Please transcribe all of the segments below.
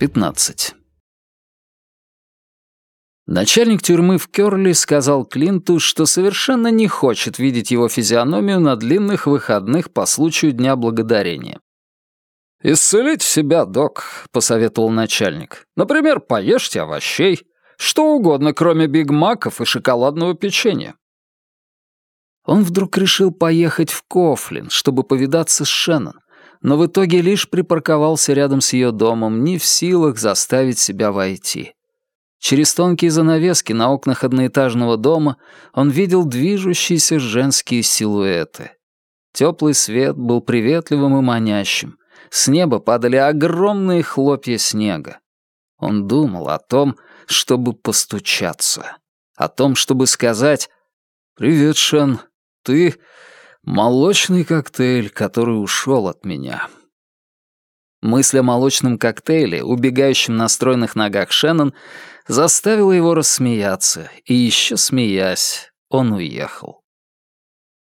15. Начальник тюрьмы в Кёрли сказал Клинту, что совершенно не хочет видеть его физиономию на длинных выходных по случаю Дня Благодарения. «Исцелите себя, док», — посоветовал начальник. «Например, поешьте овощей, что угодно, кроме бигмаков и шоколадного печенья». Он вдруг решил поехать в Кофлин, чтобы повидаться с Шеннон, но в итоге лишь припарковался рядом с ее домом, не в силах заставить себя войти. Через тонкие занавески на окнах одноэтажного дома он видел движущиеся женские силуэты. Теплый свет был приветливым и манящим. С неба падали огромные хлопья снега. Он думал о том, чтобы постучаться. О том, чтобы сказать «Привет, Шен, ты Молочный коктейль, который ушел от меня. Мысль о молочном коктейле, убегающем на стройных ногах Шеннон, заставила его рассмеяться, и еще смеясь, он уехал.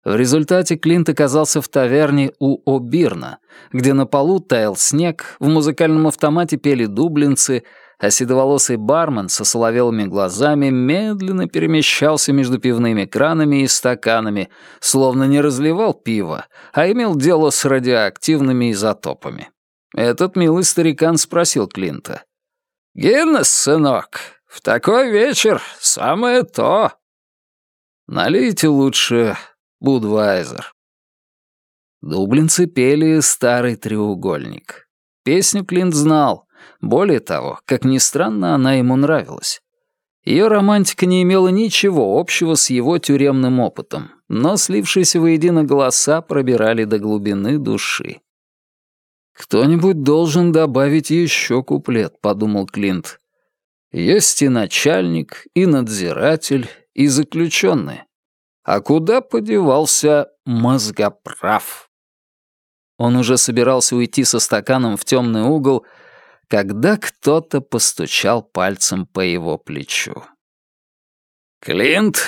В результате Клинт оказался в таверне у О'Бирна, где на полу таял снег, в музыкальном автомате пели дублинцы — а седоволосый бармен со соловелыми глазами медленно перемещался между пивными кранами и стаканами, словно не разливал пиво, а имел дело с радиоактивными изотопами. Этот милый старикан спросил Клинта. «Гиннес, сынок, в такой вечер самое то». «Налейте лучше Будвайзер». Дублинцы пели «Старый треугольник». Песню Клинт знал, более того, как ни странно, она ему нравилась. Ее романтика не имела ничего общего с его тюремным опытом, но слившиеся воедино голоса пробирали до глубины души. «Кто-нибудь должен добавить еще куплет», — подумал Клинт. «Есть и начальник, и надзиратель, и заключенные. А куда подевался мозгоправ?» Он уже собирался уйти со стаканом в темный угол, когда кто-то постучал пальцем по его плечу. «Клинт,